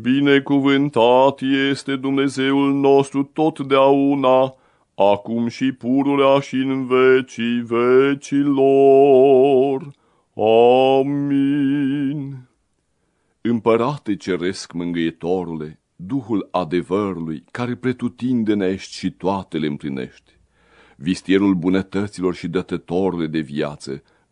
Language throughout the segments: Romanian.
Binecuvântat este Dumnezeul nostru totdeauna, acum și pururea și în vecii vecilor. Amin. Împărate ceresc mângâietorule, Duhul adevărului, care pretutindene ești și toate le împlinești, vistierul bunătăților și dătătorule de viață,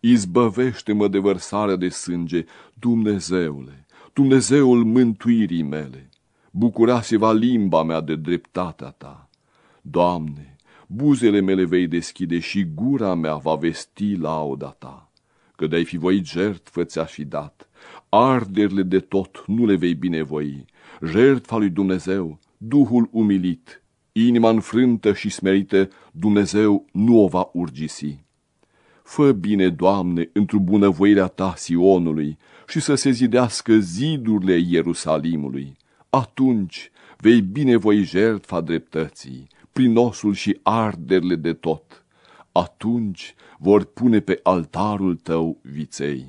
izbăvește-mă de vărsarea de sânge, Dumnezeule, Dumnezeul mântuirii mele, bucura-se-va limba mea de dreptatea ta. Doamne, buzele mele vei deschide și gura mea va vesti lauda ta, că de-ai fi voi jertfă ți-aș fi dat, arderile de tot nu le vei binevoi, jertfa lui Dumnezeu, Duhul umilit, inima înfrântă și smerită, Dumnezeu nu o va urgisi. Fă bine, Doamne, într-o bunăvoirea Ta Sionului și să se zidească zidurile Ierusalimului. Atunci vei binevoi jertfa dreptății, prin osul și arderile de tot. Atunci vor pune pe altarul Tău viței.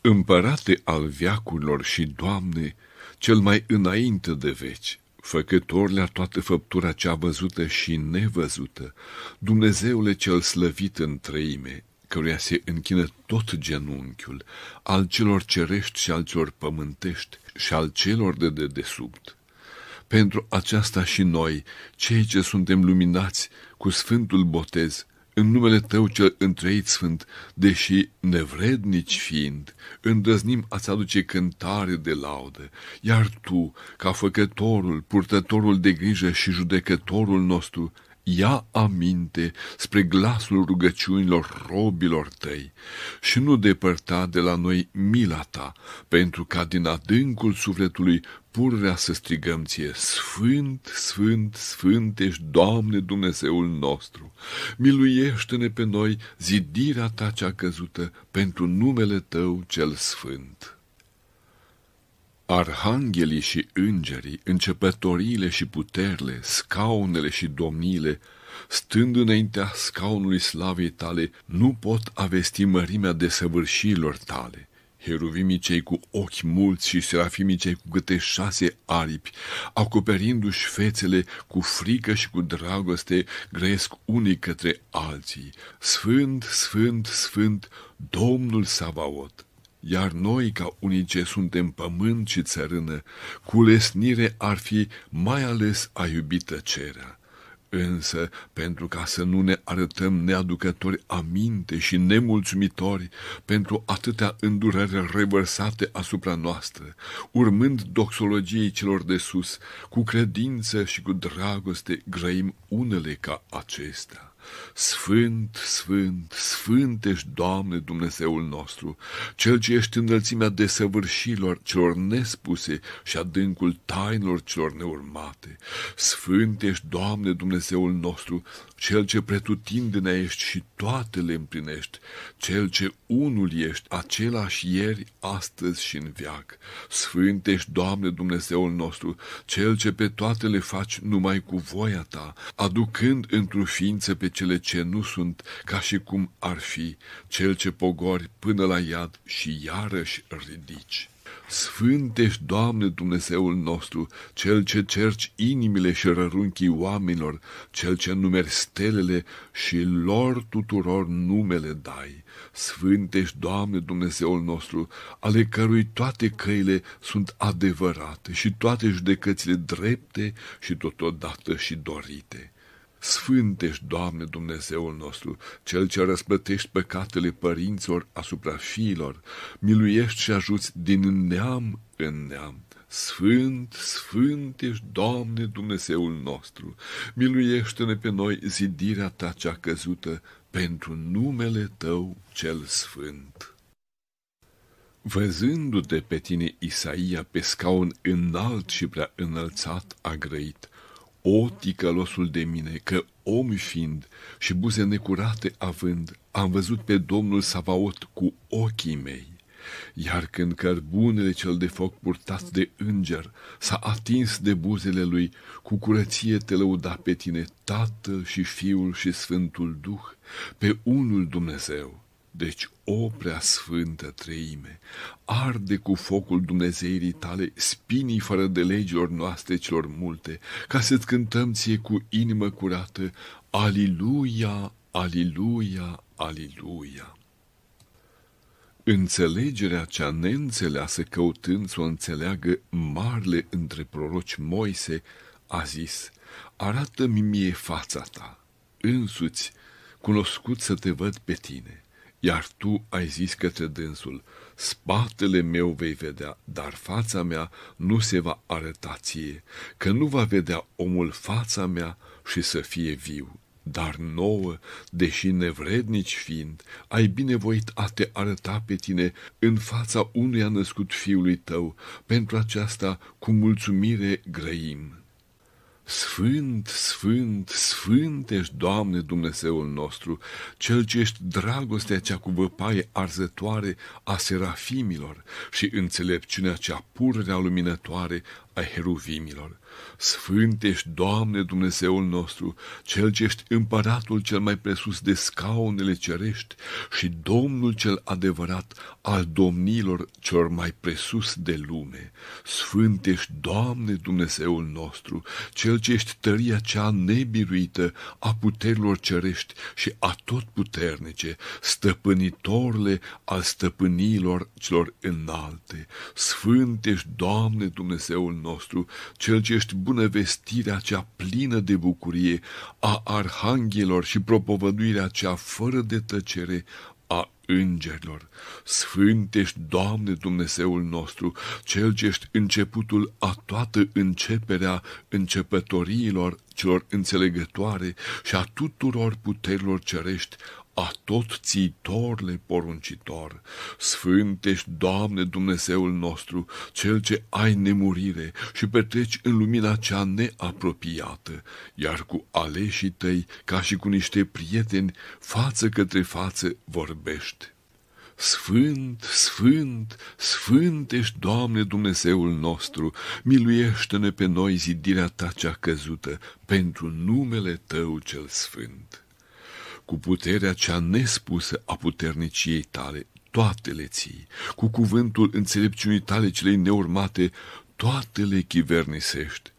Împărate al viacurilor și, Doamne, cel mai înainte de veci, Făcător la toată făptura cea văzută și nevăzută, Dumnezeule cel slăvit în treime, căruia se închină tot genunchiul, al celor cerești și al celor pământești și al celor de dedesubt. Pentru aceasta și noi, cei ce suntem luminați cu Sfântul Botez, în numele Tău cel întreit sfânt, deși nevrednici fiind, îndrăznim a-ți aduce cântare de laudă, iar Tu, ca făcătorul, purtătorul de grijă și judecătorul nostru, ia aminte spre glasul rugăciunilor robilor tăi și nu depărta de la noi mila ta, pentru ca din adâncul sufletului purrea să strigăm ție, Sfânt, Sfânt, Sfânt ești, Doamne Dumnezeul nostru, miluiește-ne pe noi zidirea ta cea căzută pentru numele tău cel sfânt. Arhanghelii și îngerii, începătoriile și puterile, scaunele și domniile, stând înaintea scaunului slavei tale, nu pot avesti mărimea desăvârșirilor tale. Heruvimii cei cu ochi mulți și serafimii cei cu câte șase aripi, acoperindu-și fețele cu frică și cu dragoste, grăiesc unii către alții. Sfânt, sfânt, sfânt, Domnul Savaot! Iar noi, ca unii ce suntem pământ și țărână, cu lesnire ar fi mai ales a iubită cerea. Însă, pentru ca să nu ne arătăm neaducători aminte și nemulțumitori pentru atâtea îndurări revărsate asupra noastră, urmând doxologiei celor de sus, cu credință și cu dragoste grăim unele ca acestea. Sfânt, sfânt, sfânt ești, Doamne, Dumnezeul nostru, Cel ce ești înălțimea desăvârșilor celor nespuse și adâncul tainelor celor neurmate. Sfânt ești, Doamne, Dumnezeul nostru, Cel ce pretutindene ești și toate le împlinești, Cel ce unul ești, același ieri, astăzi și în viac. Sfânt ești, Doamne, Dumnezeul nostru, Cel ce pe toate le faci numai cu voia Ta, aducând într-o ființă pe cele ce nu sunt ca și cum ar fi, cel ce pogori până la iad și iarăși ridici. Sfânt ești, Doamne Dumnezeul nostru, Cel ce cerci inimile și rărunchii oamenilor, Cel ce numeri stelele și lor tuturor numele dai. Sfânt ești, Doamne Dumnezeul nostru, ale cărui toate căile sunt adevărate și toate judecățile drepte și totodată și dorite. Sfânt ești, Doamne Dumnezeul nostru, Cel ce răsplătești păcatele părinților asupra fiilor, miluiești și ajuți din neam în neam. Sfânt, sfânt ești, Doamne Dumnezeul nostru, miluiește-ne pe noi zidirea Ta cea căzută pentru numele Tău cel sfânt. Văzându-te pe tine, Isaia, pe scaun înalt și prea înălțat, a grăit, o, ticălosul de mine, că om fiind și buze necurate având, am văzut pe Domnul Savaot cu ochii mei. Iar când cărbunele cel de foc purtat de înger s-a atins de buzele lui, cu curăție te lăuda pe tine Tatăl și Fiul și Sfântul Duh, pe unul Dumnezeu. Deci, o prea sfântă treime, arde cu focul Dumnezeirii tale spinii fără de legilor noastre celor multe, ca să-ți cântăm ție cu inimă curată, Aliluia, Aliluia, Aliluia. Înțelegerea cea neînțeleasă căutând să o înțeleagă marle între proroci Moise, a zis, arată-mi mie fața ta, însuți, cunoscut să te văd pe tine iar tu ai zis către dânsul, spatele meu vei vedea, dar fața mea nu se va arăta ție, că nu va vedea omul fața mea și să fie viu. Dar nouă, deși nevrednici fiind, ai binevoit a te arăta pe tine în fața unuia născut fiului tău, pentru aceasta cu mulțumire grăim. Sfânt, sfânt, sfânt ești, Doamne Dumnezeul nostru, Cel ce ești dragostea cea cu văpaie arzătoare a serafimilor și înțelepciunea cea pururea luminătoare a heruvimilor. Sfânt ești, Doamne Dumnezeul nostru, Cel ce ești împăratul cel mai presus de scaunele cerești și Domnul cel adevărat al domnilor celor mai presus de lume. Sfânt ești, Doamne Dumnezeul nostru, Cel ce ești tăria cea nebiruită a puterilor cerești și a tot puternice, stăpânitorle al stăpânilor celor înalte. Sfânt ești, Doamne Dumnezeul nostru, Cel ce ești bunăvestirea cea plină de bucurie a arhanghelor și propovăduirea cea fără de tăcere a îngerilor. Sfânt ești, Doamne Dumnezeul nostru, Cel ce ești începutul a toată începerea începătoriilor celor înțelegătoare și a tuturor puterilor cerești, a tot țitorle poruncitor. Sfânt ești, Doamne Dumnezeul nostru, Cel ce ai nemurire și petreci în lumina cea neapropiată, iar cu aleșii tăi, ca și cu niște prieteni, față către față vorbești. Sfânt, sfânt, sfânt ești, Doamne Dumnezeul nostru, miluiește-ne pe noi zidirea ta cea căzută, pentru numele Tău cel sfânt cu puterea cea nespusă a puterniciei tale, toate le ții, cu cuvântul înțelepciunii tale celei neurmate, toate le chivernisești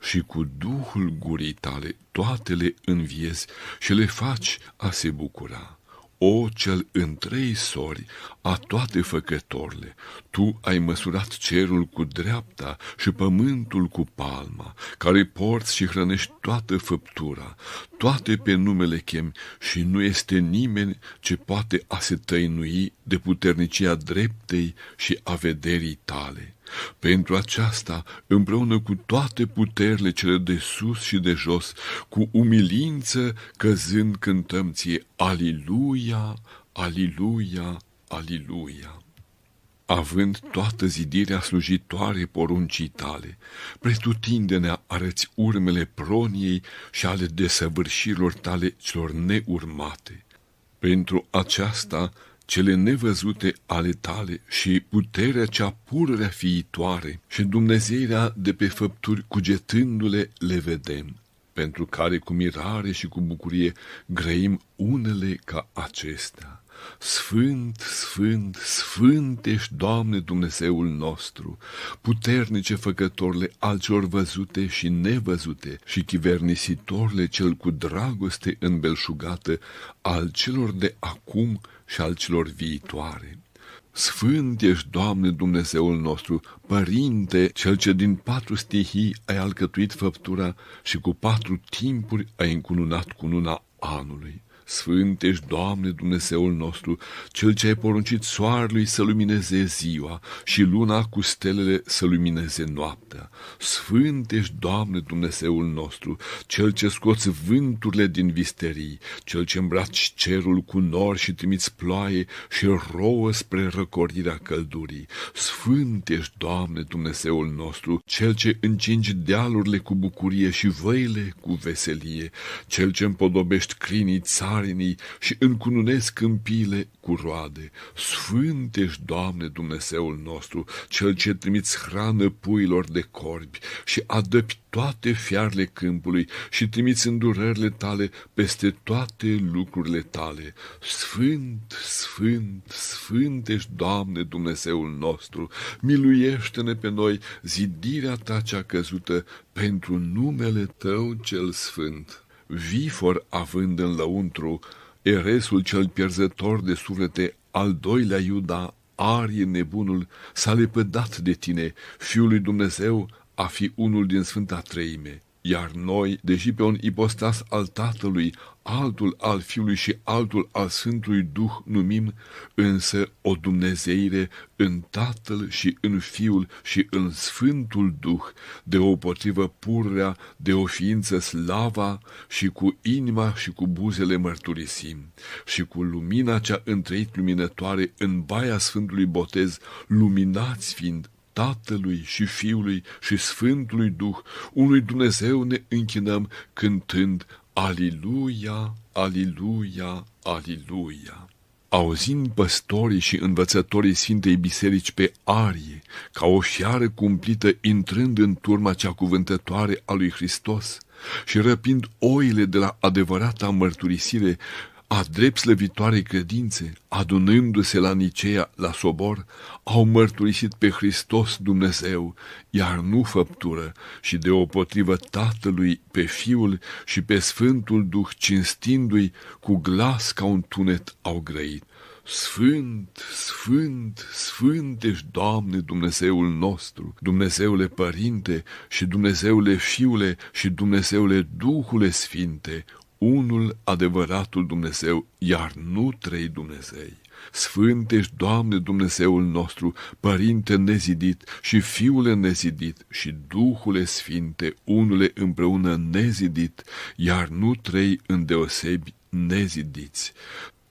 și cu Duhul gurii tale toate le înviezi și le faci a se bucura. O, cel în trei sori a toate făcătorile, tu ai măsurat cerul cu dreapta și pământul cu palma, care porți și hrănești toată făptura, toate pe numele chem și nu este nimeni ce poate a se tăinui de puternicia dreptei și a vederii tale. Pentru aceasta, împreună cu toate puterile cele de sus și de jos, cu umilință căzând cântăm ție Aliluia, Aliluia, Aliluia. Având toată zidirea slujitoare poruncii tale, pretutindenea arăți urmele proniei și ale desăvârșirilor tale celor neurmate. Pentru aceasta, cele nevăzute ale tale și puterea cea pururea fiitoare și Dumnezeirea de pe făpturi cugetându-le le vedem, pentru care cu mirare și cu bucurie grăim unele ca acestea. Sfânt, sfânt, sfânt ești, Doamne Dumnezeul nostru, puternice făcătorile al celor văzute și nevăzute și chivernisitorle cel cu dragoste înbelșugată al celor de acum și al celor viitoare. Sfânt ești, Doamne Dumnezeul nostru, Părinte, Cel ce din patru stihii ai alcătuit făptura și cu patru timpuri ai încununat cununa anului. Sfânt ești, Doamne, Dumnezeul nostru, Cel ce ai poruncit soarelui să lumineze ziua și luna cu stelele să lumineze noaptea. Sfânt ești, Doamne, Dumnezeul nostru, Cel ce scoți vânturile din visterii, Cel ce îmbraci cerul cu nori și trimiți ploaie și rouă spre răcorirea căldurii. Sfânt ești, Doamne, Dumnezeul nostru, Cel ce încingi dealurile cu bucurie și văile cu veselie, Cel ce împodobești crinii țară țarinii și încununesc câmpiile cu roade. Sfânt ești, Doamne, Dumnezeul nostru, Cel ce trimiți hrană puilor de corbi și adăpi toate fiarele câmpului și trimiți îndurările tale peste toate lucrurile tale. Sfânt, sfânt, sfânt ești, Doamne, Dumnezeul nostru, miluiește-ne pe noi zidirea ta cea căzută pentru numele Tău cel sfânt vifor având în lăuntru, eresul cel pierzător de suflete, al doilea Iuda, arie nebunul, s-a lepădat de tine, Fiul lui Dumnezeu, a fi unul din Sfânta Treime. Iar noi, deși pe un ipostas al Tatălui, altul al Fiului și altul al Sfântului Duh numim, însă o Dumnezeire în Tatăl și în Fiul și în Sfântul Duh, de o potrivă purrea, de o ființă slava și cu inima și cu buzele mărturisim. Și cu lumina cea întreit luminătoare în baia Sfântului Botez, luminați fiind Tatălui și Fiului și Sfântului Duh, unui Dumnezeu ne închinăm cântând Aliluia, Aliluia, Aliluia. Auzind păstorii și învățătorii Sfintei Biserici pe arie, ca o fiară cumplită intrând în turma cea cuvântătoare a lui Hristos și răpind oile de la adevărata mărturisire a drept slăvitoarei credințe, adunându-se la Nicea, la sobor, au mărturisit pe Hristos Dumnezeu, iar nu făptură, și deopotrivă Tatălui pe Fiul și pe Sfântul Duh, cinstindu-i cu glas ca un tunet au grăit. Sfânt, Sfânt, Sfânt ești, Doamne, Dumnezeul nostru, Dumnezeule Părinte și Dumnezeule Fiule și Dumnezeule Duhule Sfinte, unul adevăratul Dumnezeu, iar nu trei Dumnezei. Sfânt ești, Doamne, Dumnezeul nostru, Părinte nezidit și Fiule nezidit și Duhule Sfinte, unule împreună nezidit, iar nu trei îndeosebi nezidiți.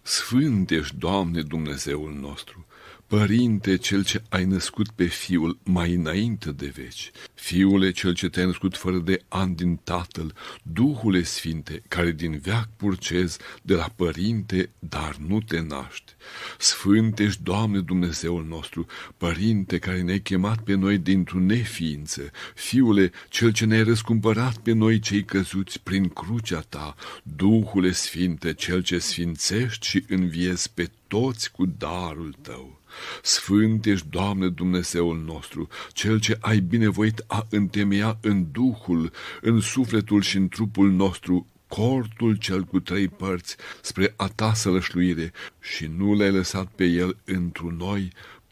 Sfânt ești, Doamne, Dumnezeul nostru, Părinte, cel ce ai născut pe Fiul mai înainte de veci, Fiule, cel ce te-ai născut fără de an din Tatăl, Duhule Sfinte, care din veac purcez de la Părinte, dar nu te naști. Sfânt ești, Doamne Dumnezeul nostru, Părinte, care ne-ai chemat pe noi dintr-o neființă, Fiule, cel ce ne-ai răscumpărat pe noi cei căzuți prin crucea ta, Duhule Sfinte, cel ce sfințești și înviezi pe toți cu darul tău. Sfânt ești, Doamne Dumnezeul nostru, Cel ce ai binevoit a întemeia în Duhul, în sufletul și în trupul nostru cortul cel cu trei părți spre a ta sălășluire și nu l-ai lăsat pe el întru noi,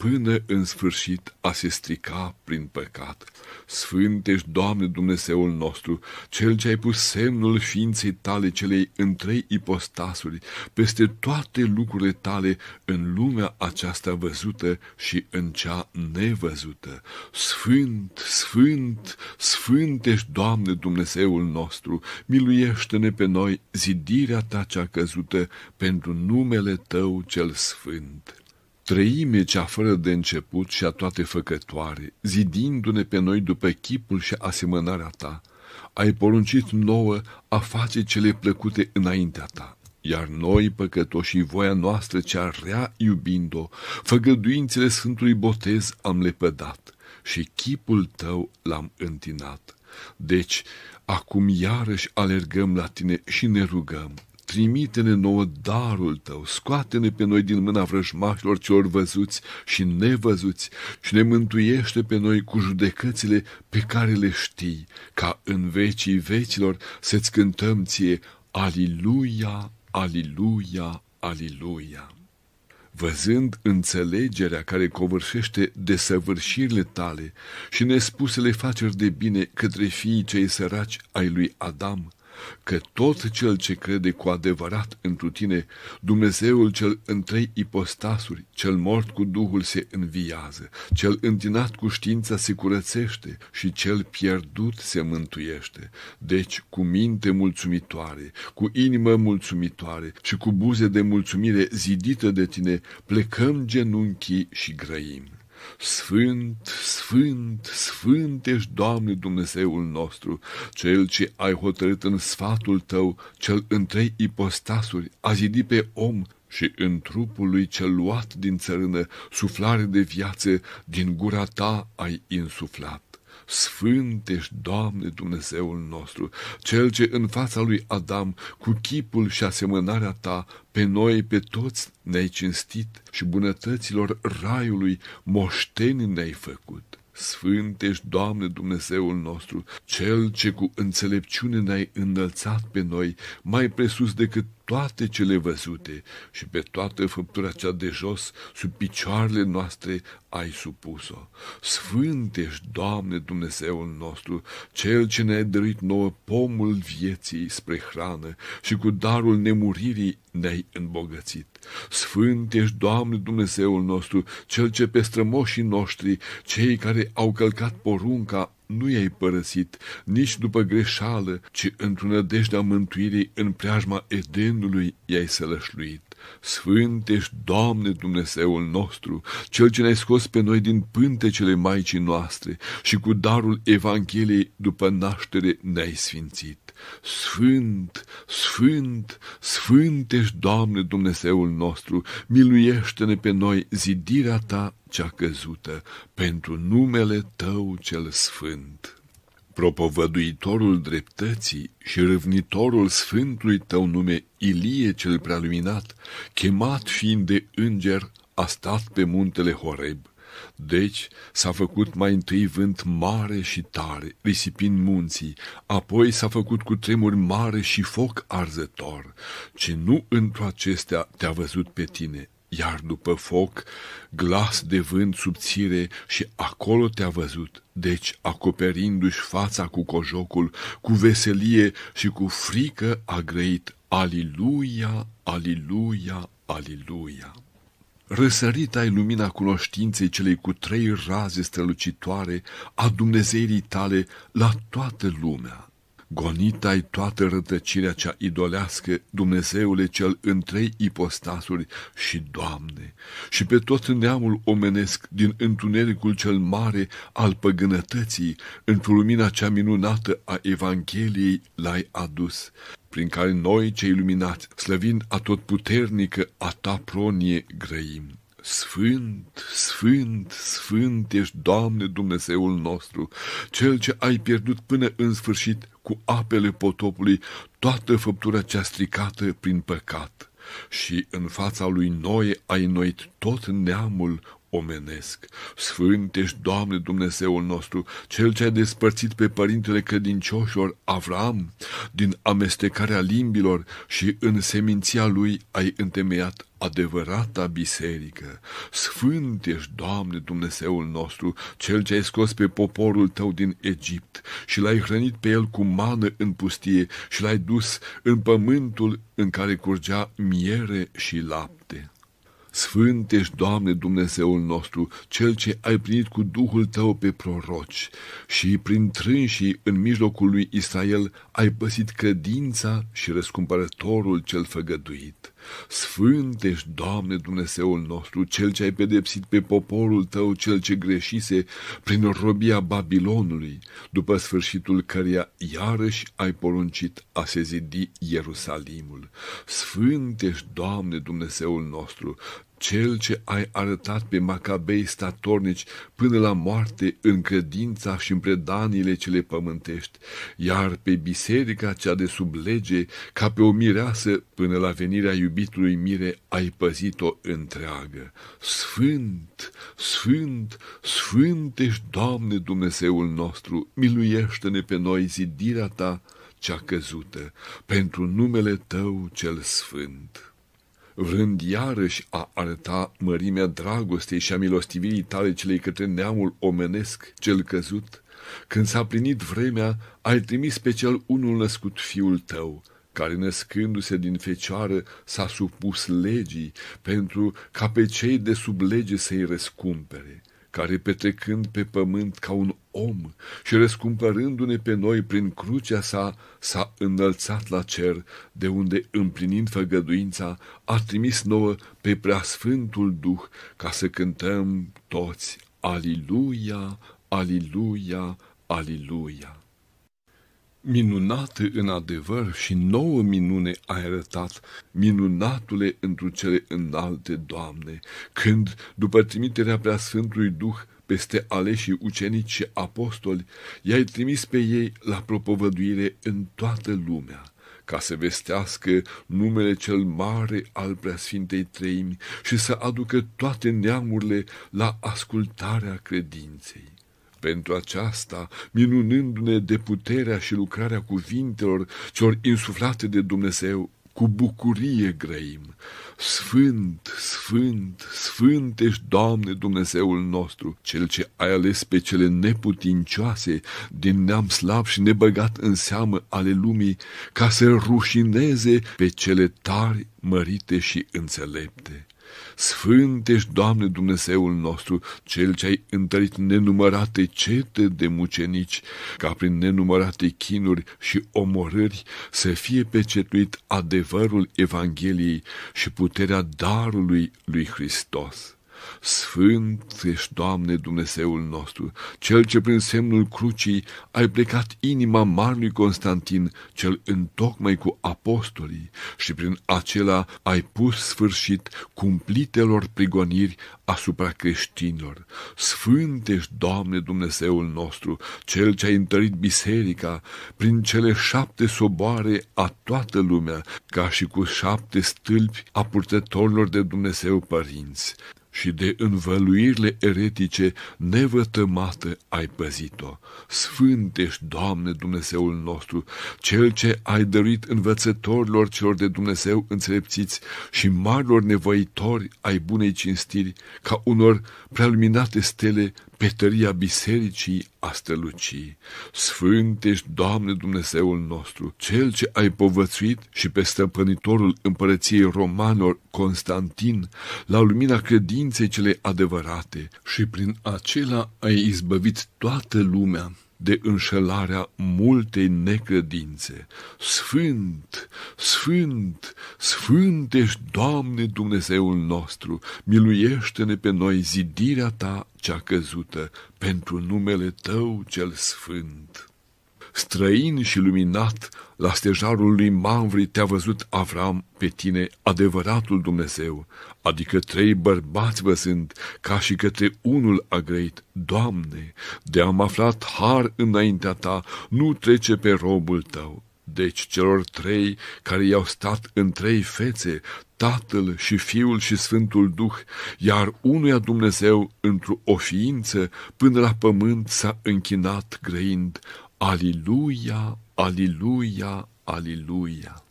până în sfârșit a se strica prin păcat. Sfânt ești, Doamne Dumnezeul nostru, Cel ce ai pus semnul ființei tale celei în trei ipostasuri, peste toate lucrurile tale în lumea aceasta văzută și în cea nevăzută. Sfânt, Sfânt, Sfânt ești, Doamne Dumnezeul nostru, miluiește-ne pe noi zidirea ta cea căzută pentru numele Tău cel Sfânt. Trăime cea fără de început și a toate făcătoare, zidindu-ne pe noi după chipul și asemănarea ta, ai poruncit nouă a face cele plăcute înaintea ta, iar noi, păcătoși, voia noastră cea rea iubind-o, făgăduințele Sfântului Botez am lepădat și chipul tău l-am întinat. Deci, acum iarăși alergăm la tine și ne rugăm, trimite-ne nouă darul tău, scoate-ne pe noi din mâna vrăjmașilor celor văzuți și nevăzuți și ne mântuiește pe noi cu judecățile pe care le știi, ca în vecii vecilor să-ți cântăm ție Aliluia, Aliluia, Aliluia. Văzând înțelegerea care covârșește desăvârșirile tale și nespusele faceri de bine către fiii cei săraci ai lui Adam, că tot cel ce crede cu adevărat întru tine, Dumnezeul cel în trei ipostasuri, cel mort cu Duhul se înviază, cel întinat cu știința se curățește și cel pierdut se mântuiește. Deci, cu minte mulțumitoare, cu inimă mulțumitoare și cu buze de mulțumire zidită de tine, plecăm genunchii și grăim. Sfânt, sfânt, sfânt ești, Doamne Dumnezeul nostru, Cel ce ai hotărât în sfatul tău, cel în trei ipostasuri, a zidit pe om și în trupul lui cel luat din țărână, suflare de viață, din gura ta ai insuflat. Sfânt ești, Doamne Dumnezeul nostru, Cel ce în fața lui Adam, cu chipul și asemănarea ta, pe noi, pe toți ne-ai cinstit și bunătăților raiului moșteni ne-ai făcut. Sfânt ești, Doamne Dumnezeul nostru, Cel ce cu înțelepciune ne-ai înălțat pe noi, mai presus decât toate cele văzute și pe toată făptura cea de jos, sub picioarele noastre ai supus-o. Sfânt ești, Doamne Dumnezeul nostru, Cel ce ne-ai dăruit nouă pomul vieții spre hrană și cu darul nemuririi ne-ai îmbogățit. Sfânt ești, Doamne Dumnezeul nostru, Cel ce pe strămoșii noștri, cei care au călcat porunca, nu i-ai părăsit nici după greșeală, ci într-o nădejdea mântuirii în preajma Edenului i-ai sălășluit. Sfânt ești, Doamne Dumnezeul nostru, Cel ce ne-ai scos pe noi din pântecele Maicii noastre și cu darul Evangheliei după naștere ne-ai sfințit. Sfânt, sfânt, sfânt ești, Doamne Dumnezeul nostru, miluiește-ne pe noi zidirea Ta cea căzută, pentru numele Tău cel sfânt propovăduitorul dreptății și râvnitorul sfântului tău nume Ilie cel prealuminat, chemat fiind de înger, a stat pe muntele Horeb. Deci s-a făcut mai întâi vânt mare și tare, risipind munții, apoi s-a făcut cu tremuri mare și foc arzător, ce nu într-o acestea te-a văzut pe tine, iar după foc, glas de vânt subțire și acolo te-a văzut, deci acoperindu-și fața cu cojocul, cu veselie și cu frică a grăit, Aliluia, Aliluia, Aliluia. Răsărit ai lumina cunoștinței celei cu trei raze strălucitoare a Dumnezeirii tale la toată lumea Gonit ai toată rătăcirea cea idolească, Dumnezeule cel în trei ipostasuri și Doamne, și pe tot neamul omenesc din întunericul cel mare al păgânătății, într-o lumina cea minunată a Evangheliei l-ai adus, prin care noi, cei luminați, slăvind atotputernică a ta pronie, grăim. Sfânt, sfânt, sfânt ești, Doamne Dumnezeul nostru, Cel ce ai pierdut până în sfârșit cu apele potopului toată făptura cea stricată prin păcat. Și în fața lui Noe ai noit tot neamul omenesc. Sfânt ești, Doamne Dumnezeul nostru, Cel ce a despărțit pe părintele credincioșilor Avram din amestecarea limbilor și în seminția lui ai întemeiat adevărata biserică. Sfânt ești, Doamne Dumnezeul nostru, Cel ce ai scos pe poporul tău din Egipt și l-ai hrănit pe el cu mană în pustie și l-ai dus în pământul în care curgea miere și lapte. Sfânt ești, Doamne, Dumnezeul nostru, Cel ce ai primit cu Duhul Tău pe proroci și prin trânșii în mijlocul lui Israel ai păsit credința și răscumpărătorul cel făgăduit. Sfânt ești, Doamne Dumnezeul nostru, Cel ce ai pedepsit pe poporul Tău, Cel ce greșise prin robia Babilonului, după sfârșitul căreia iarăși ai poruncit a se zidi Ierusalimul. Sfânt ești, Doamne Dumnezeul nostru, cel ce ai arătat pe macabei statornici până la moarte în credința și în predaniile cele pământești, iar pe biserica cea de sub lege, ca pe o mireasă până la venirea iubitului mire, ai păzit-o întreagă. Sfânt, sfânt, sfânt ești, Doamne Dumnezeul nostru, miluiește-ne pe noi zidirea ta cea căzută, pentru numele Tău cel sfânt vrând iarăși a arăta mărimea dragostei și a milostivirii tale celei către neamul omenesc cel căzut, când s-a plinit vremea, ai trimis pe cel unul născut fiul tău, care născându-se din fecioară s-a supus legii pentru ca pe cei de sub lege să-i răscumpere care petrecând pe pământ ca un om și răscumpărându-ne pe noi prin crucea sa, s-a înălțat la cer, de unde, împlinind făgăduința, a trimis nouă pe preasfântul Duh, ca să cântăm toți Aliluia, Aliluia, Aliluia minunat în adevăr și nouă minune ai arătat, minunatule întru cele înalte, Doamne, când, după trimiterea preasfântului Duh peste aleșii ucenici și apostoli, i-ai trimis pe ei la propovăduire în toată lumea ca să vestească numele cel mare al preasfintei treimi și să aducă toate neamurile la ascultarea credinței. Pentru aceasta, minunându-ne de puterea și lucrarea cuvintelor celor insuflate de Dumnezeu, cu bucurie grăim. Sfânt, sfânt, sfânt ești, Doamne Dumnezeul nostru, Cel ce ai ales pe cele neputincioase din neam slab și nebăgat în seamă ale lumii, ca să rușineze pe cele tari, mărite și înțelepte Sfânt ești, Doamne Dumnezeul nostru, Cel ce ai întărit nenumărate cete de mucenici, ca prin nenumărate chinuri și omorâri să fie pecetuit adevărul Evangheliei și puterea darului lui Hristos. Sfânt ești, Doamne, Dumnezeul nostru, Cel ce prin semnul crucii ai plecat inima marului Constantin, cel întocmai cu apostolii, și prin acela ai pus sfârșit cumplitelor prigoniri asupra creștinilor. Sfânt ești, Doamne, Dumnezeul nostru, Cel ce ai întărit biserica prin cele șapte soboare a toată lumea, ca și cu șapte stâlpi a purtătorilor de Dumnezeu părinți și de învăluirile eretice nevătămată ai păzit-o. Sfânt ești, Doamne, Dumnezeul nostru, Cel ce ai dăruit învățătorilor celor de Dumnezeu înțelepțiți și marilor nevoitori ai bunei cinstiri, ca unor prealuminate stele pe tăria bisericii a strălucii. Sfânt ești, Doamne Dumnezeul nostru, Cel ce ai povățuit și pe stăpânitorul împărăției romanilor Constantin, la lumina credinței cele adevărate și prin acela ai izbăvit toată lumea de înșelarea multei necredințe. Sfânt, sfânt, sfânt ești, Doamne Dumnezeul nostru, miluiește-ne pe noi zidirea Ta cea căzută, pentru numele Tău cel sfânt. Străin și luminat, la stejarul lui Mamvri te-a văzut Avram pe tine, adevăratul Dumnezeu, adică trei bărbați văzând, ca și către unul a grăit, Doamne, de am aflat har înaintea ta, nu trece pe robul tău. Deci celor trei care i-au stat în trei fețe, Tatăl și Fiul și Sfântul Duh, iar unuia Dumnezeu într-o o ființă până la pământ s-a închinat grăind, Aliluia, aliluia, aliluia.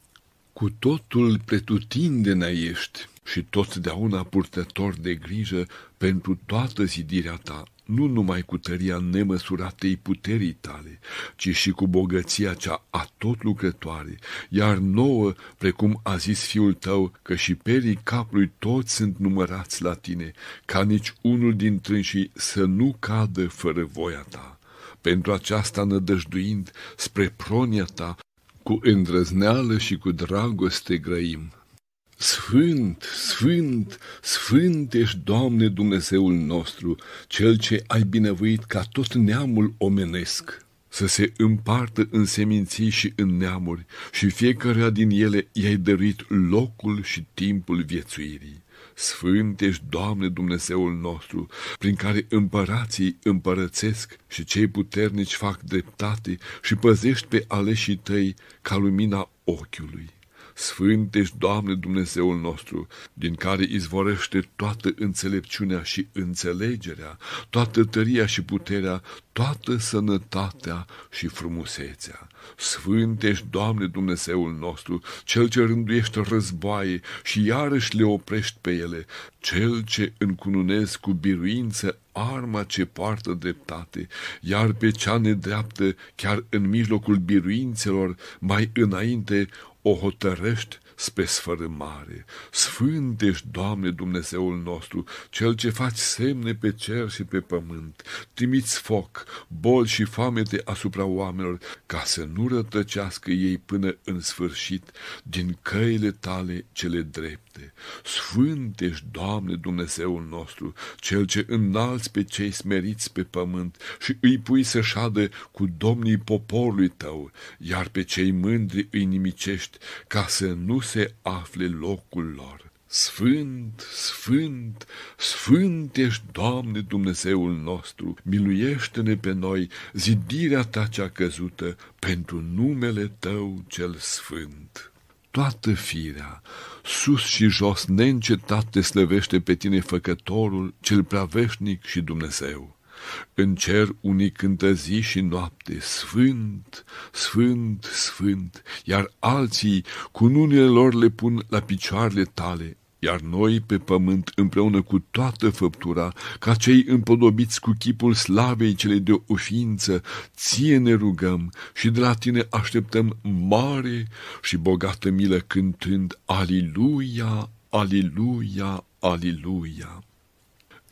Cu totul pretutindene ești și totdeauna purtător de grijă pentru toată zidirea ta, nu numai cu tăria nemăsuratei puterii tale, ci și cu bogăția cea atot lucrătoare, iar nouă, precum a zis fiul tău, că și perii capului toți sunt numărați la tine, ca nici unul din trânsii să nu cadă fără voia ta pentru aceasta nădăjduind spre pronia ta, cu îndrăzneală și cu dragoste grăim. Sfânt, sfânt, sfânt ești, Doamne Dumnezeul nostru, Cel ce ai binevoit ca tot neamul omenesc să se împartă în seminții și în neamuri și fiecare din ele i-ai dăruit locul și timpul viețuirii. Sfânt ești, Doamne Dumnezeul nostru, prin care împărații împărățesc și cei puternici fac dreptate și păzești pe aleșii tăi ca lumina ochiului. Sfânt ești, Doamne Dumnezeul nostru, din care izvorește toată înțelepciunea și înțelegerea, toată tăria și puterea, toată sănătatea și frumusețea. Sfânt ești, Doamne Dumnezeul nostru, Cel ce rânduiește războaie și iarăși le oprești pe ele, Cel ce încununezi cu biruință arma ce poartă dreptate, iar pe cea nedreaptă, chiar în mijlocul biruințelor, mai înainte o hotărăști spre sfărâmare. Sfânt ești, Doamne Dumnezeul nostru, Cel ce faci semne pe cer și pe pământ, trimiți foc, bol și famete asupra oamenilor, ca să nu rătăcească ei până în sfârșit din căile tale cele drepte. Sfânt ești, Doamne Dumnezeul nostru, Cel ce înalți pe cei smeriți pe pământ și îi pui să șadă cu domnii poporului tău, iar pe cei mândri îi nimicești, ca să nu se afle locul lor. Sfânt, sfânt, sfânt ești, Doamne Dumnezeul nostru, miluiește-ne pe noi, zidirea ta cea căzută, pentru numele Tău cel sfânt. Toată firea, sus și jos, neîncetat te slăvește pe tine făcătorul, cel preaveșnic și Dumnezeu. În cer unii cântă zi și noapte, sfânt, sfânt, sfânt, iar alții cu nunile lor le pun la picioarele tale, iar noi pe pământ împreună cu toată făptura, ca cei împodobiți cu chipul slavei cele de o ființă, ție ne rugăm și de la tine așteptăm mare și bogată milă cântând Aliluia, Aliluia, aliluia!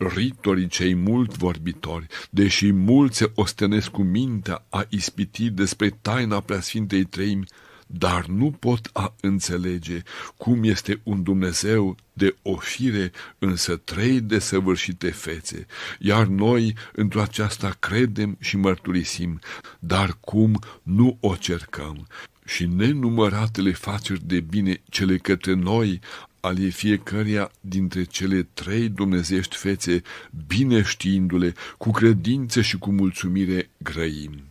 Ritorii cei mult vorbitori, deși mulți se ostenesc cu mintea a ispiti despre taina preasfintei treimi, dar nu pot a înțelege cum este un Dumnezeu de o fire, însă trei desăvârșite fețe, iar noi într-o aceasta credem și mărturisim, dar cum nu o cercăm? Și nenumăratele faceri de bine cele către noi ale fiecăruia dintre cele trei dumnezești fețe, bine știindu-le, cu credință și cu mulțumire grăim.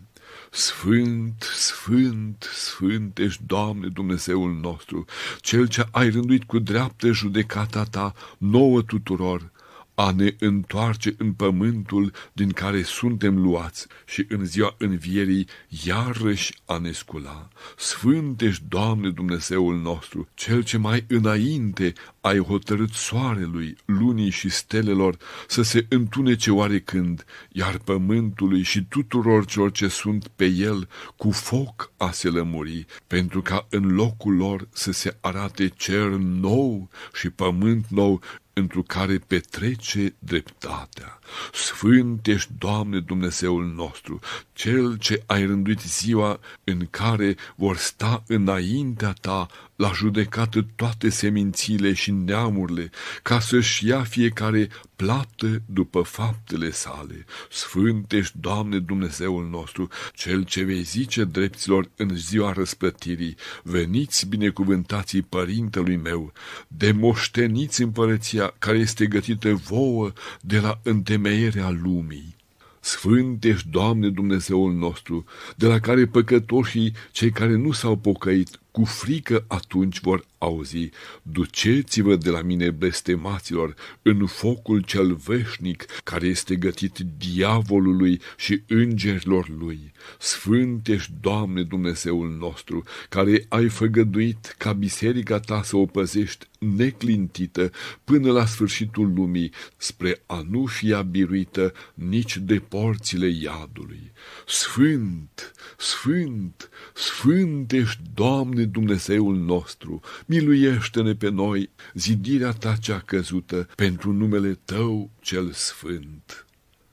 Sfânt, sfânt, sfânt ești, Doamne, Dumnezeul nostru, Cel ce ai rânduit cu dreaptă judecata Ta nouă tuturor, a ne întoarce în pământul din care suntem luați și în ziua învierii iarăși a ne scula. Sfânt ești, Doamne Dumnezeul nostru, Cel ce mai înainte ai hotărât soarelui, lunii și stelelor să se întunece oarecând, iar pământului și tuturor celor ce sunt pe el cu foc a se lămuri, pentru ca în locul lor să se arate cer nou și pământ nou întru care petrece dreptatea. Sfânt ești, Doamne Dumnezeul nostru, Cel ce ai rânduit ziua în care vor sta înaintea Ta la judecată toate semințile și neamurile, ca să-și ia fiecare plată după faptele sale. Sfânt ești, Doamne Dumnezeul nostru, Cel ce vei zice dreptilor în ziua răsplătirii, veniți binecuvântații părintelui meu, demoșteniți împărăția care este gătită vouă de la întemeierea lumii. Sfânt ești, Doamne Dumnezeul nostru, de la care păcătoșii, cei care nu s-au pocăit, cu frică atunci vor auzi, duceți-vă de la mine blestemaților în focul cel veșnic care este gătit diavolului și îngerilor lui. Sfânt ești, Doamne Dumnezeul nostru, care ai făgăduit ca biserica ta să o păzești neclintită până la sfârșitul lumii, spre a nu fi biruită nici de porțile iadului. Sfânt, sfânt, sfânt ești, Doamne Dumnezeul nostru, miluiește-ne pe noi, zidirea ta cea căzută, pentru numele tău cel sfânt.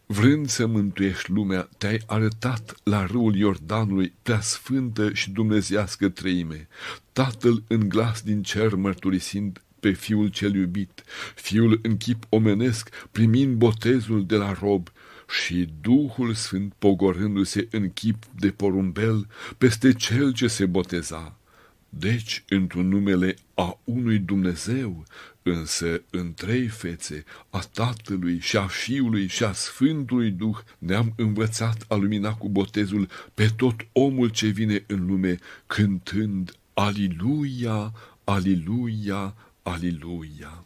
Vrând să mântuiești lumea, te-ai arătat la râul Iordanului, prea sfântă și dumnezească treime, Tatăl în glas din cer mărturisind pe Fiul cel iubit, Fiul în chip omenesc, primind botezul de la rob, și Duhul Sfânt pogorându-se în chip de porumbel peste cel ce se boteza. Deci, într-un numele a unui Dumnezeu, însă în trei fețe, a Tatălui și a Fiului și a Sfântului Duh, ne-am învățat a lumina cu botezul pe tot omul ce vine în lume, cântând Aliluia, Aliluia, Aliluia.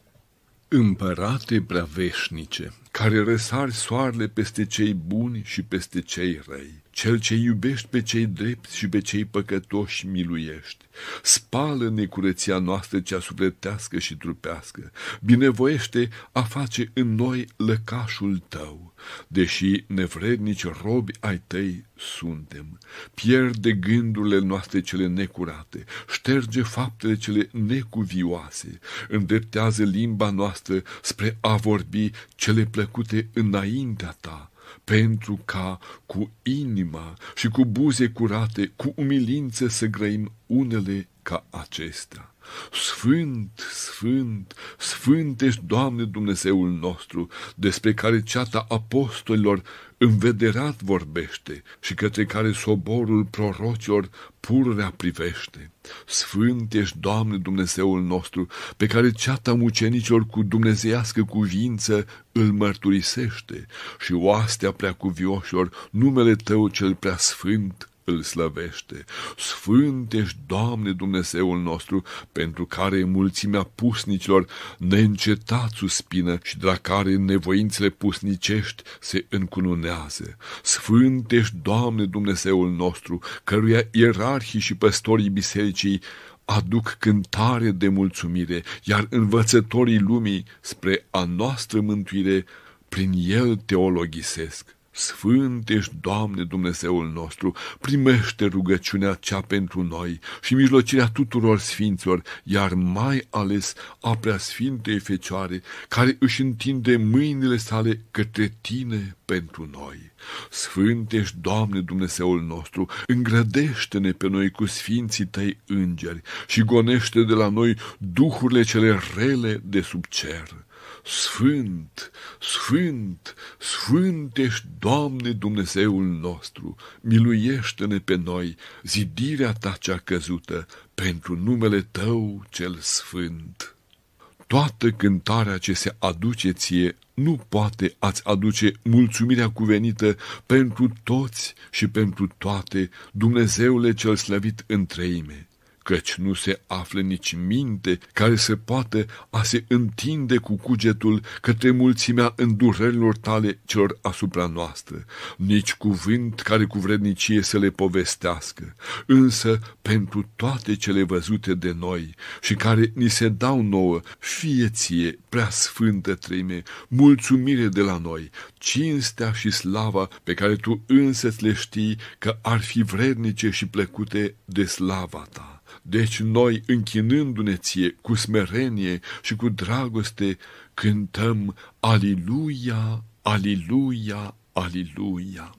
Împărate prea veșnice, care răsari soarele peste cei buni și peste cei răi, cel ce iubești pe cei drepți și pe cei păcătoși miluiești. Spală necurăția noastră cea sufletească și trupească. Binevoiește a face în noi lăcașul tău. Deși nevrednici robi ai tăi suntem, pierde gândurile noastre cele necurate, șterge faptele cele necuvioase, îndreptează limba noastră spre a vorbi cele plăcute înaintea ta, pentru ca cu inima și cu buze curate, cu umilință să grăim unele ca acestea. Sfânt, sfânt, sfânt ești, Doamne Dumnezeul nostru, despre care ceata apostolilor învederat vorbește și către care soborul prorocilor pururea privește. Sfânt ești, Doamne Dumnezeul nostru, pe care ceata mucenicilor cu dumnezeiască cuvință îl mărturisește și oastea preacuvioșilor numele Tău cel prea sfânt îl slăvește. Sfânt ești, Doamne Dumnezeul nostru, pentru care mulțimea pusnicilor neîncetat suspină și de la care nevoințele pusnicești se încununează. Sfânt ești, Doamne Dumnezeul nostru, căruia ierarhii și păstorii bisericii aduc cântare de mulțumire, iar învățătorii lumii spre a noastră mântuire prin el teologisesc. Sfânt ești, Doamne Dumnezeul nostru, primește rugăciunea cea pentru noi și mijlocirea tuturor sfinților, iar mai ales a preasfintei Fecioare, care își întinde mâinile sale către Tine pentru noi. Sfânt ești, Doamne Dumnezeul nostru, îngrădește-ne pe noi cu sfinții Tăi îngeri și gonește de la noi duhurile cele rele de sub cer. Sfânt, sfânt, sfânt ești, Doamne Dumnezeul nostru, miluiește-ne pe noi, zidirea ta cea căzută, pentru numele Tău cel sfânt. Toată cântarea ce se aduce ție nu poate ați aduce mulțumirea cuvenită pentru toți și pentru toate, Dumnezeule cel slăvit în treime căci nu se află nici minte care se poate a se întinde cu cugetul către mulțimea îndurărilor tale celor asupra noastră, nici cuvânt care cu vrednicie să le povestească, însă pentru toate cele văzute de noi și care ni se dau nouă, fie ție, prea sfântă treime, mulțumire de la noi, cinstea și slava pe care tu însă le știi că ar fi vrednice și plăcute de slava ta. Deci noi, închinându-ne ție cu smerenie și cu dragoste, cântăm Aliluia, Aliluia, Aliluia.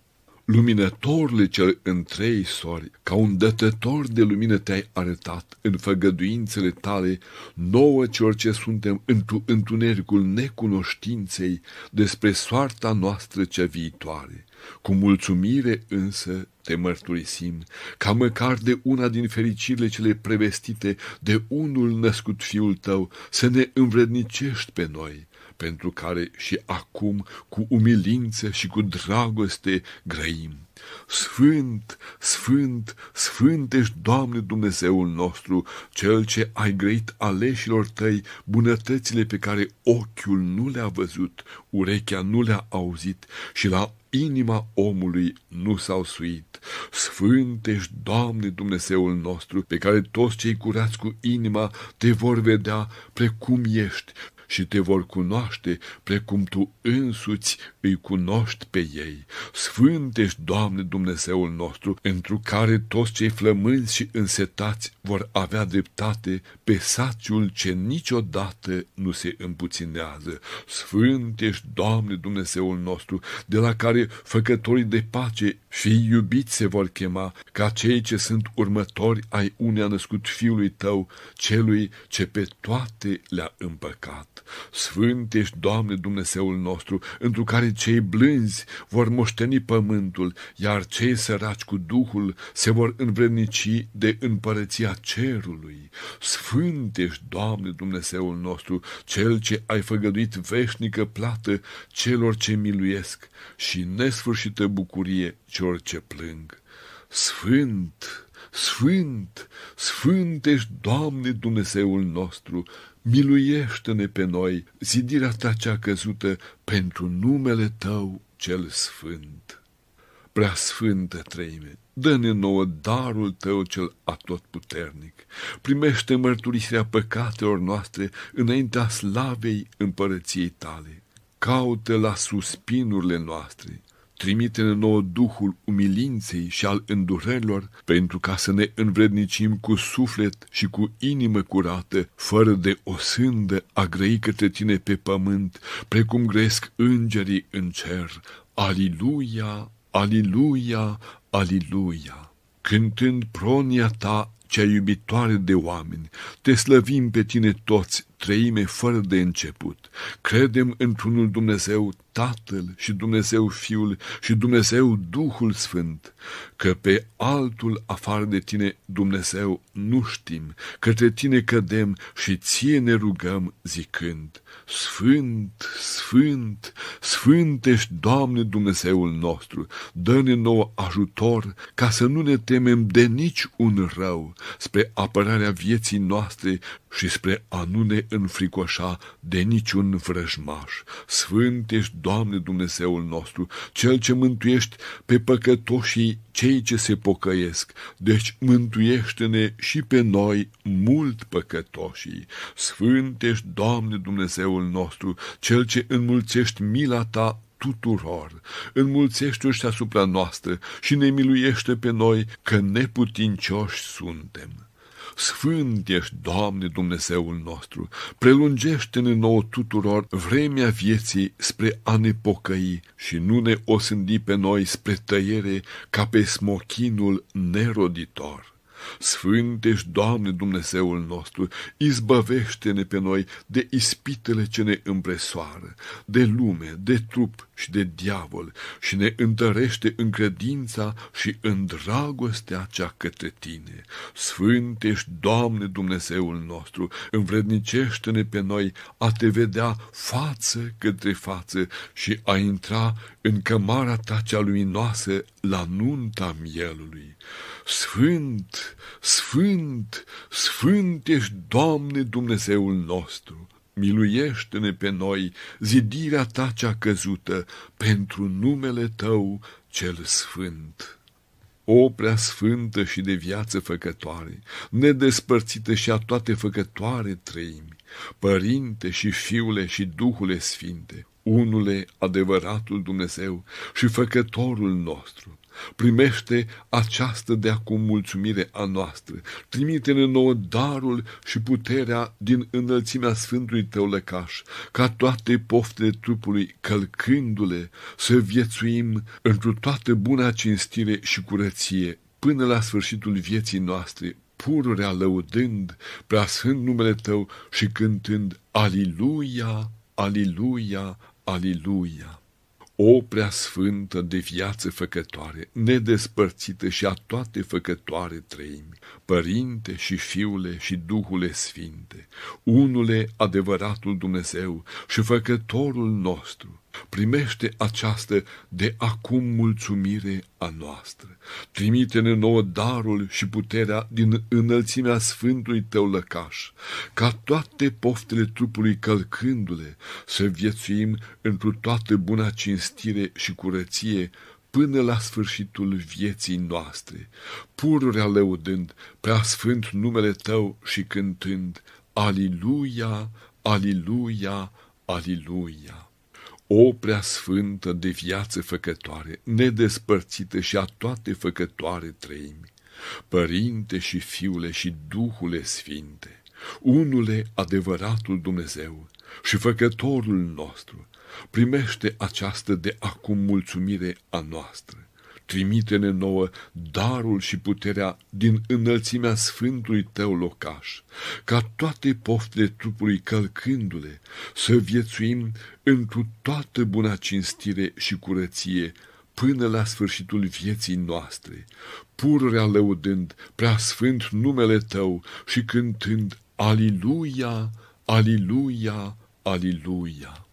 Luminătorule cel întrei sori, ca un dătător de lumină te-ai arătat în făgăduințele tale, nouă celor ce suntem întru întunericul necunoștinței despre soarta noastră cea viitoare. Cu mulțumire însă te mărturisim, ca măcar de una din fericirile cele prevestite de unul născut fiul tău să ne învrednicești pe noi, pentru care și acum cu umilință și cu dragoste grăim. Sfânt, sfânt, sfânt ești, Doamne Dumnezeul nostru, Cel ce ai grăit aleșilor tăi bunătățile pe care ochiul nu le-a văzut, urechea nu le-a auzit și la inima omului nu s-au suit. Sfânt ești, Doamne Dumnezeul nostru, pe care toți cei curați cu inima te vor vedea precum ești și te vor cunoaște precum tu însuți îi cunoști pe ei. Sfânt ești, Doamne Dumnezeul nostru, întru care toți cei flămânzi și însetați vor avea dreptate pe saciul ce niciodată nu se împuținează. Sfânt ești, Doamne Dumnezeul nostru, de la care făcătorii de pace și iubiți se vor chema, ca cei ce sunt următori ai unea născut Fiului tău, celui ce pe toate le-a împăcat. Sfânt ești, Doamne Dumnezeul nostru, întru care cei blânzi vor moșteni pământul, iar cei săraci cu Duhul se vor învrednici de împărăția cerului. Sfânt ești, Doamne Dumnezeul nostru, cel ce ai făgăduit veșnică plată celor ce miluiesc și nesfârșită bucurie celor ce plâng. Sfânt, Sfânt, Sfânt ești, Doamne Dumnezeul nostru, miluiește-ne pe noi, zidirea ta cea căzută, pentru numele tău cel sfânt. Prea sfântă treime, dă-ne nouă darul tău cel atotputernic, primește mărturisirea păcatelor noastre înaintea slavei împărăției tale, caută la suspinurile noastre, trimite-ne nouă Duhul umilinței și al îndurărilor, pentru ca să ne învrednicim cu suflet și cu inimă curată, fără de o sândă a grăi către tine pe pământ, precum gresc îngerii în cer. Aliluia, aliluia, aliluia! Cântând pronia ta cea iubitoare de oameni, te slăvim pe tine toți, treime fără de început. Credem într-unul Dumnezeu Tatăl și Dumnezeu Fiul și Dumnezeu Duhul Sfânt, că pe altul afară de tine Dumnezeu nu știm, către tine cădem și ție ne rugăm zicând, Sfânt, Sfânt, Sfânt ești, Doamne Dumnezeul nostru, dă-ne nou ajutor ca să nu ne temem de nici un rău, spre apărarea vieții noastre și spre a nu ne înfricoșa de niciun vrăjmaș. Sfânt ești, Doamne Dumnezeul nostru, Cel ce mântuiești pe păcătoșii cei ce se pocăiesc, deci mântuiește-ne și pe noi mult păcătoșii. Sfânt ești, Doamne Dumnezeul nostru, Cel ce înmulțești mila Ta tuturor, înmulțește-și asupra noastră și ne miluiește pe noi, că neputincioși suntem. Sfânt ești, Doamne Dumnezeul nostru, prelungește-ne nouă tuturor vremea vieții spre a ne pocăi și nu ne osândi pe noi spre tăiere ca pe smochinul neroditor. Sfânt ești, Doamne Dumnezeul nostru, izbăvește-ne pe noi de ispitele ce ne împresoară, de lume, de trup și de diavol și ne întărește în credința și în dragostea cea către Tine. Sfânt ești, Doamne Dumnezeul nostru, învrednicește-ne pe noi a Te vedea față către față și a intra în cămara Ta cea luminoasă la nunta mielului. Sfânt, sfânt, sfânt ești, Doamne Dumnezeul nostru! Miluiește-ne pe noi, zidirea ta cea căzută, pentru numele tău cel sfânt. O prea sfântă și de viață făcătoare, nedespărțită și a toate făcătoare trăimi, Părinte și Fiule și Duhule Sfinte, unule adevăratul Dumnezeu și Făcătorul nostru, primește această de acum mulțumire a noastră, trimite-ne nouă darul și puterea din înălțimea Sfântului Tău lăcaș, ca toate poftele trupului, călcându-le, să viețuim într-o toată buna cinstire și curăție, până la sfârșitul vieții noastre, pururea lăudând prea sfânt numele Tău și cântând Aliluia, Aliluia, Aliluia. O prea sfântă de viață făcătoare, nedespărțită și a toate făcătoare treimi, Părinte și Fiule și Duhule Sfinte, unule adevăratul Dumnezeu și Făcătorul nostru, primește această de acum mulțumire a noastră. Trimite-ne nouă darul și puterea din înălțimea Sfântului Tău lăcaș, ca toate poftele trupului călcându-le, să viețuim într-o toată buna cinstire și curăție, până la sfârșitul vieții noastre, pururea lăudând prea sfânt numele Tău și cântând Aliluia, Aliluia, Aliluia. O prea sfântă de viață făcătoare, nedespărțită și a toate făcătoare treimi, Părinte și Fiule și Duhule Sfinte, unule adevăratul Dumnezeu și Făcătorul nostru, primește această de acum mulțumire a noastră trimite-ne nouă darul și puterea din înălțimea Sfântului Tău locaș, ca toate poftele trupului călcându-le, să viețuim întru toată buna cinstire și curăție, până la sfârșitul vieții noastre, pururea lăudând prea sfânt numele Tău și cântând Aliluia, Aliluia, Aliluia.